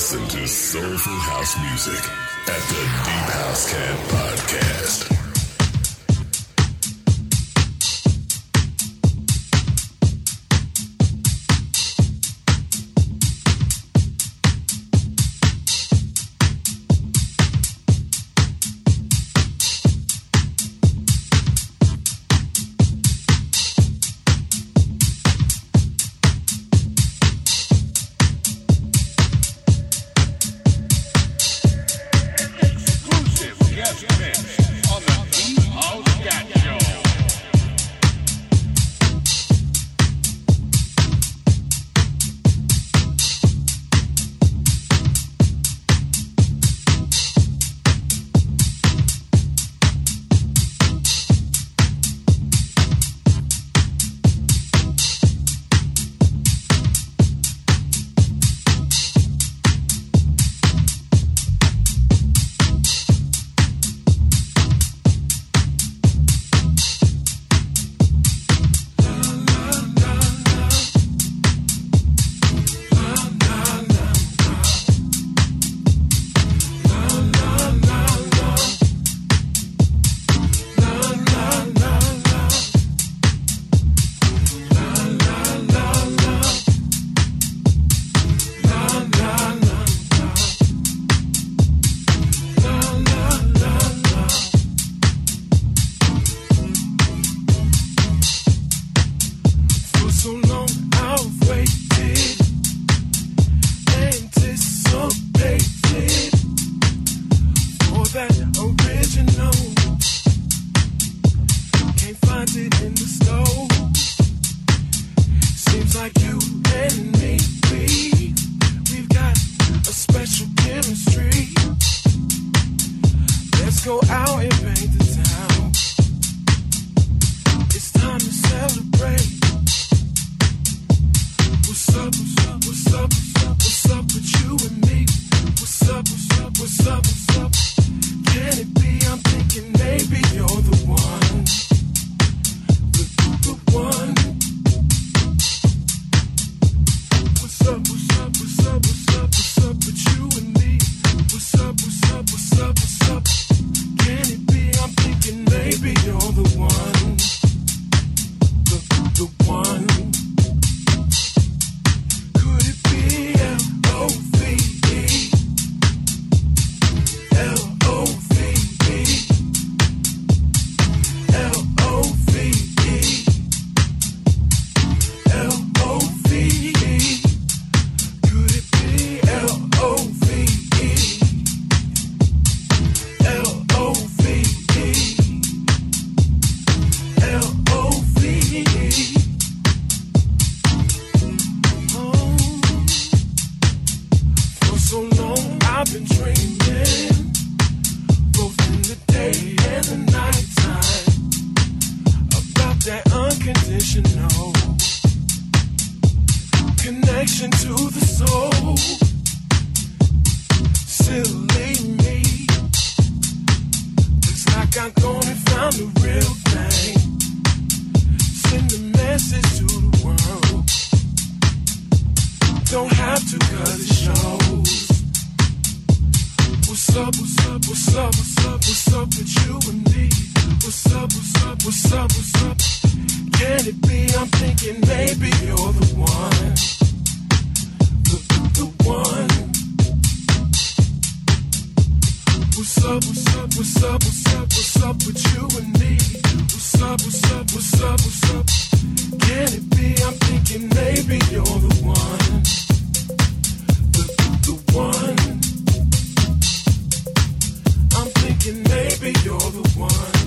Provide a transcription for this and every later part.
Listen to soulful house music at the Deep House Cat Podcast. What's up, what's up, what's up, what's up, what's up with you and me? What's up, what's up, what's up, what's up? Can it be I'm thinking maybe you're the one? The, the one. What's up, what's up, what's up, what's up, what's up with you and me? What's up, what's up, what's up, what's up? Can it be I'm thinking maybe you're the one? one. I'm thinking maybe you're the one.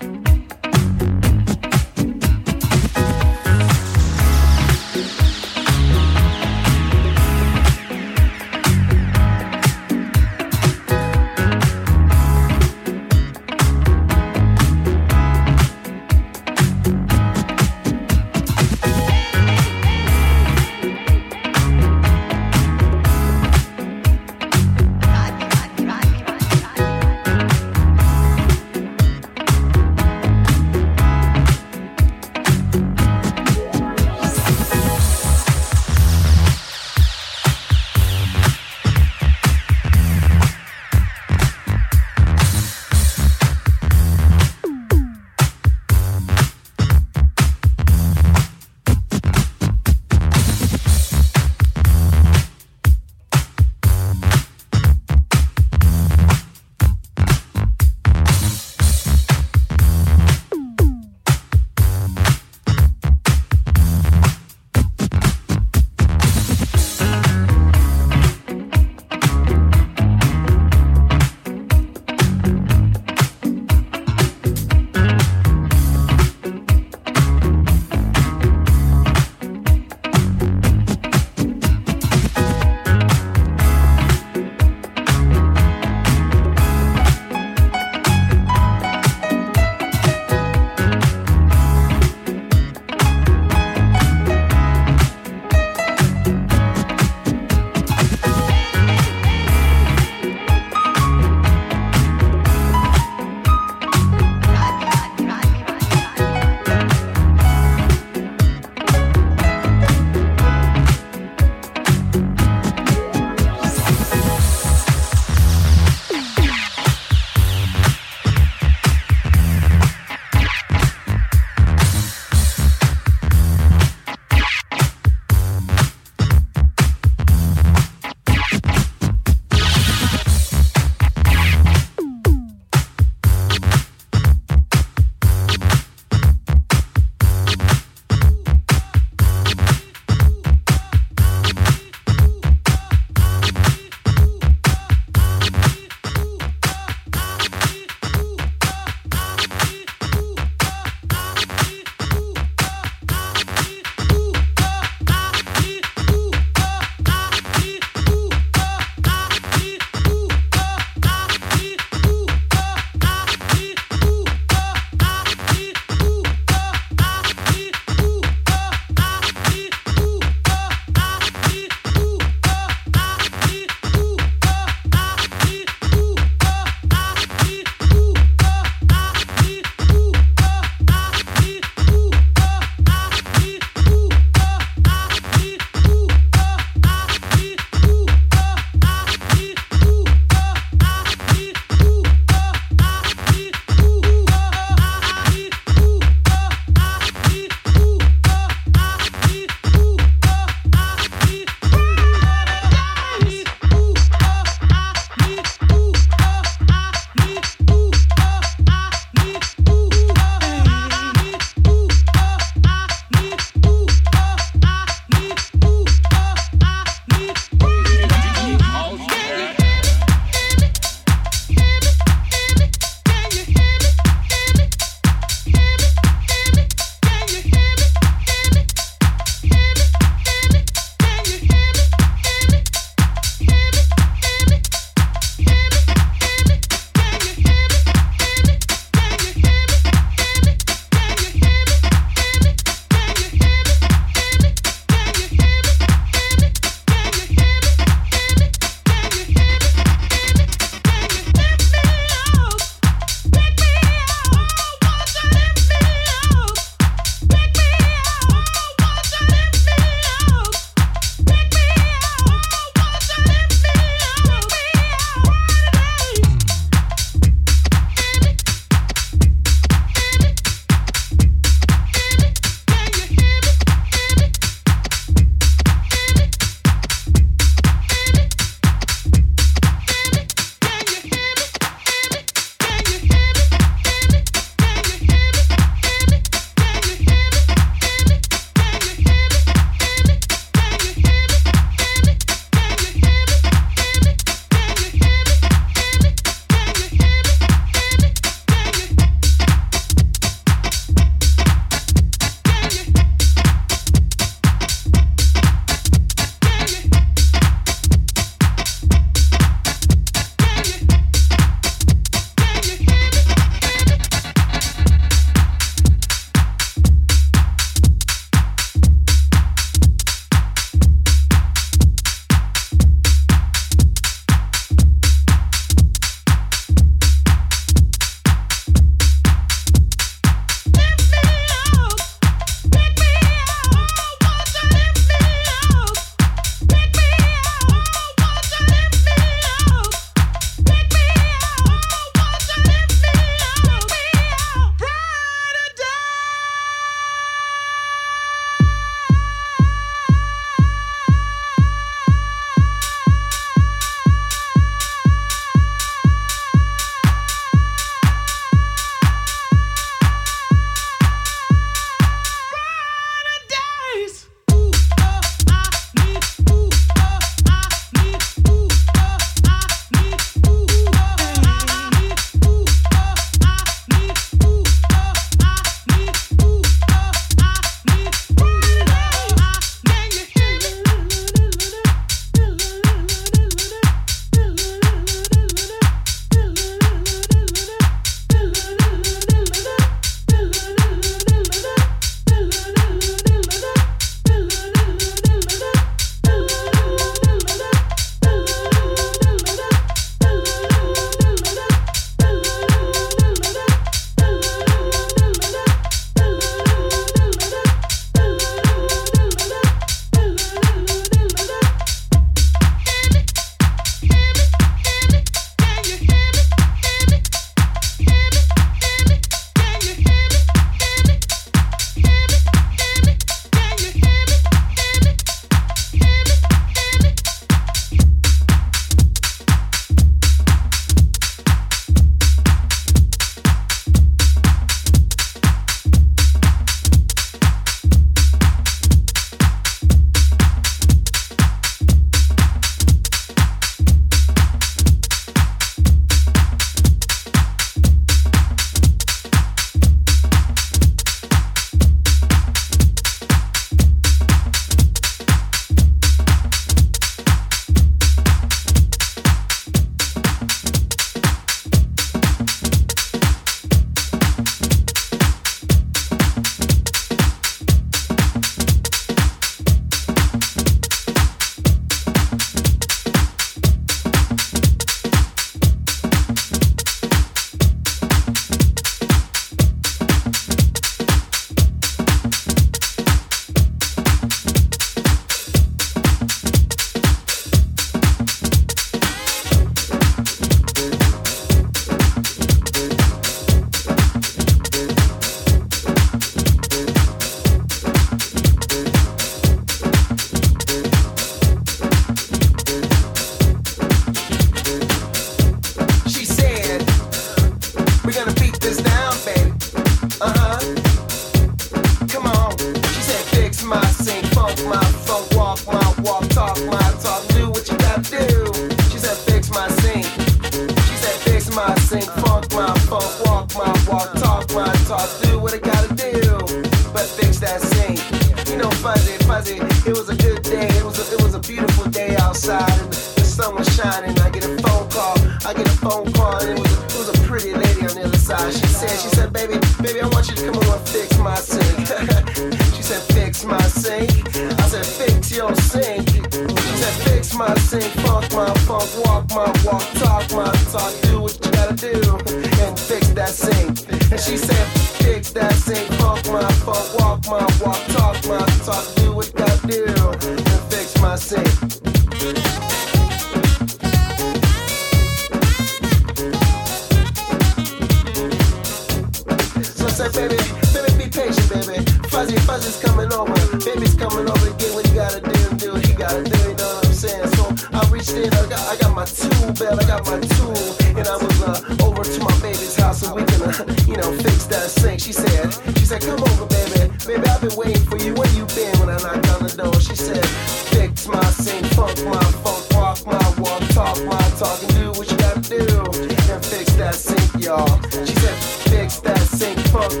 Fuck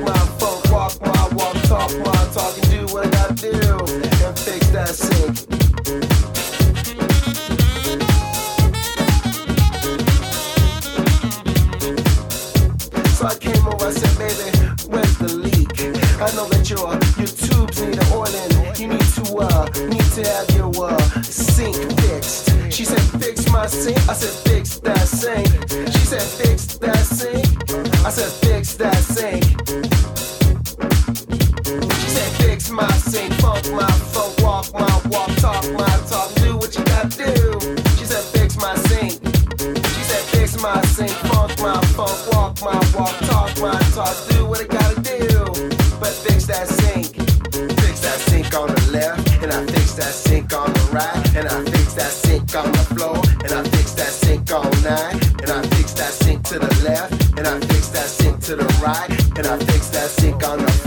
walk walk, talk talk, and do what I do, fix that. I came over, I said, baby, where's the leak? I know that your your tubes need oiling. You need to uh need to have your uh sink fixed. She said, fix my sink. I said, fix ride, and I fix that sink on the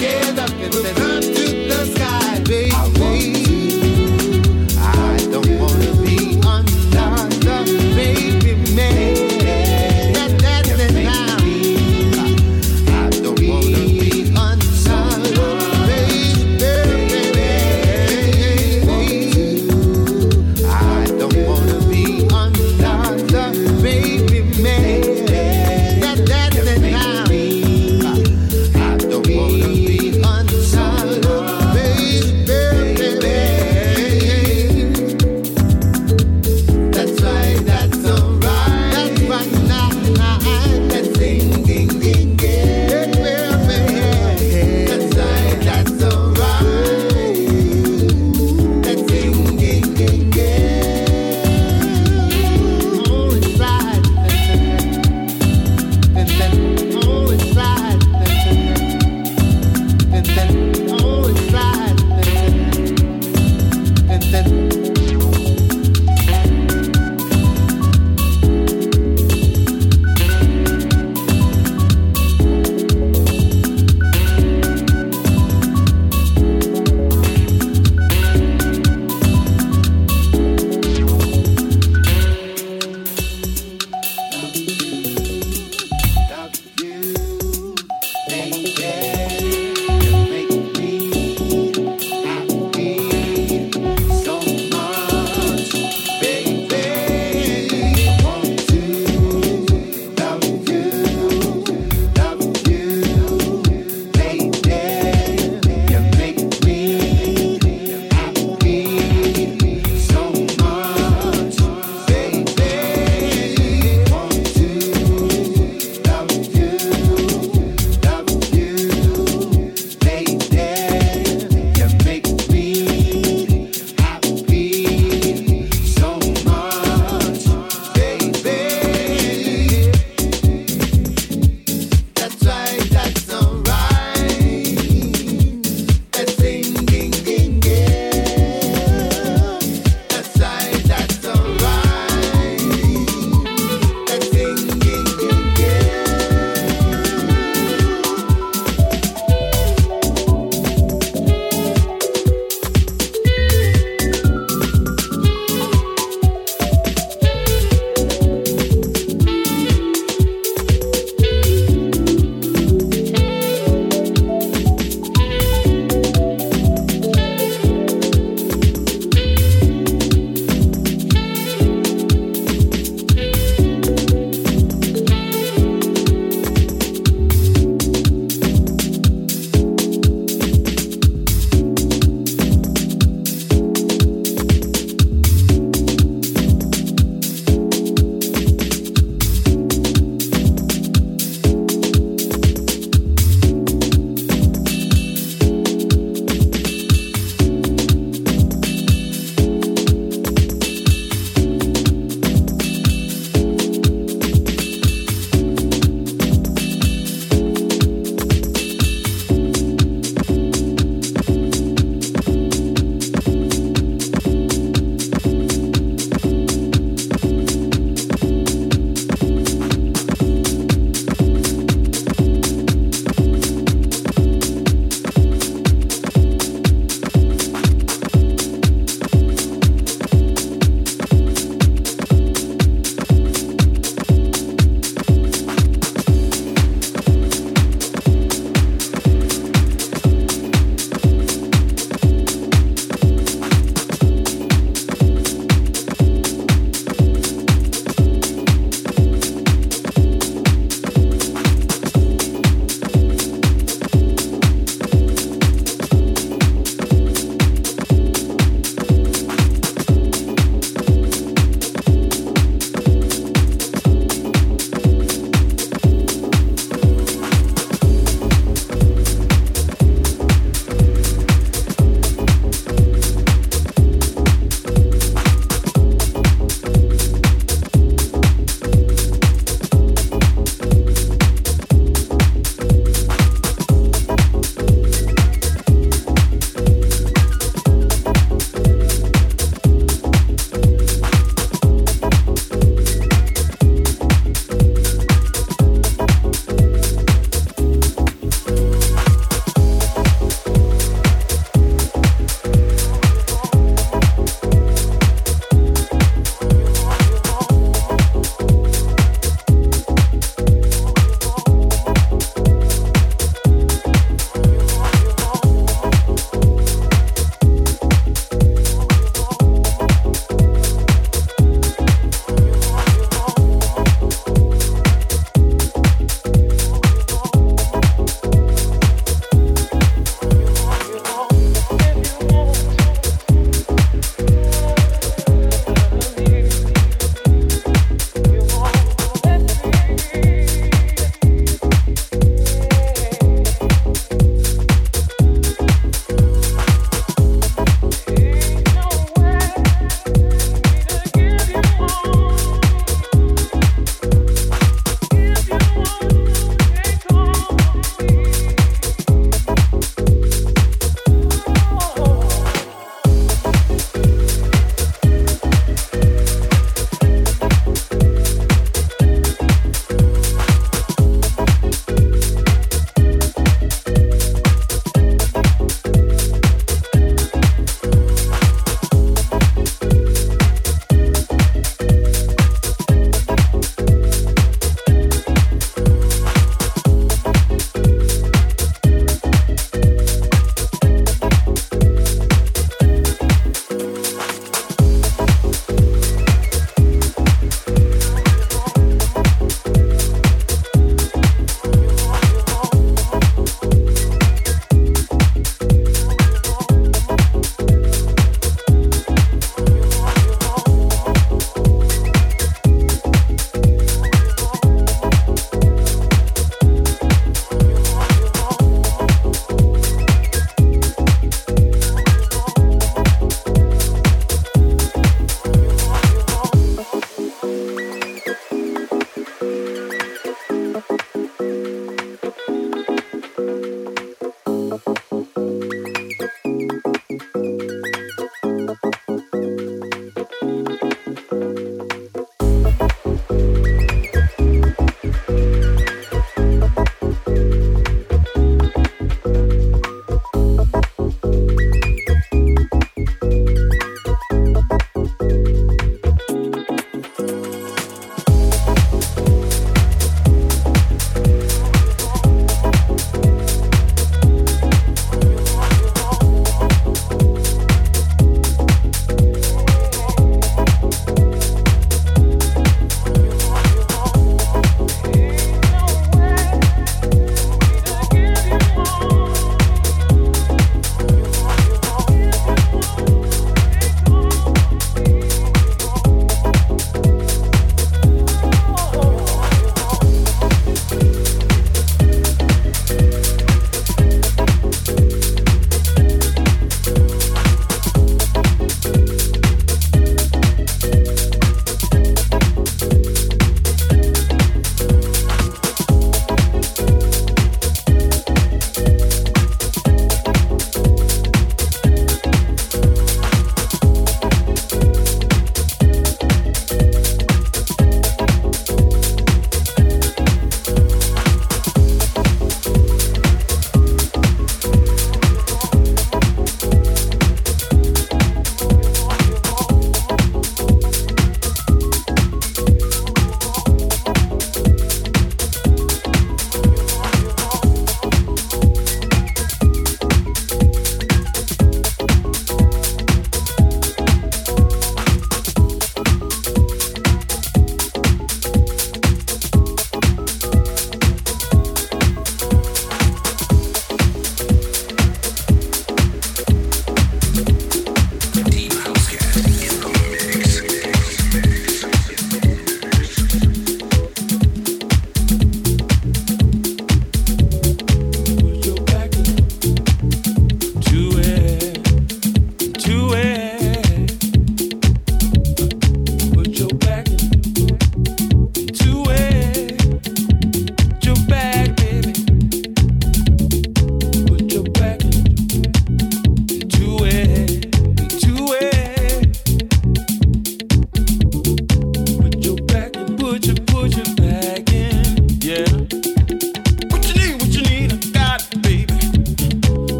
together.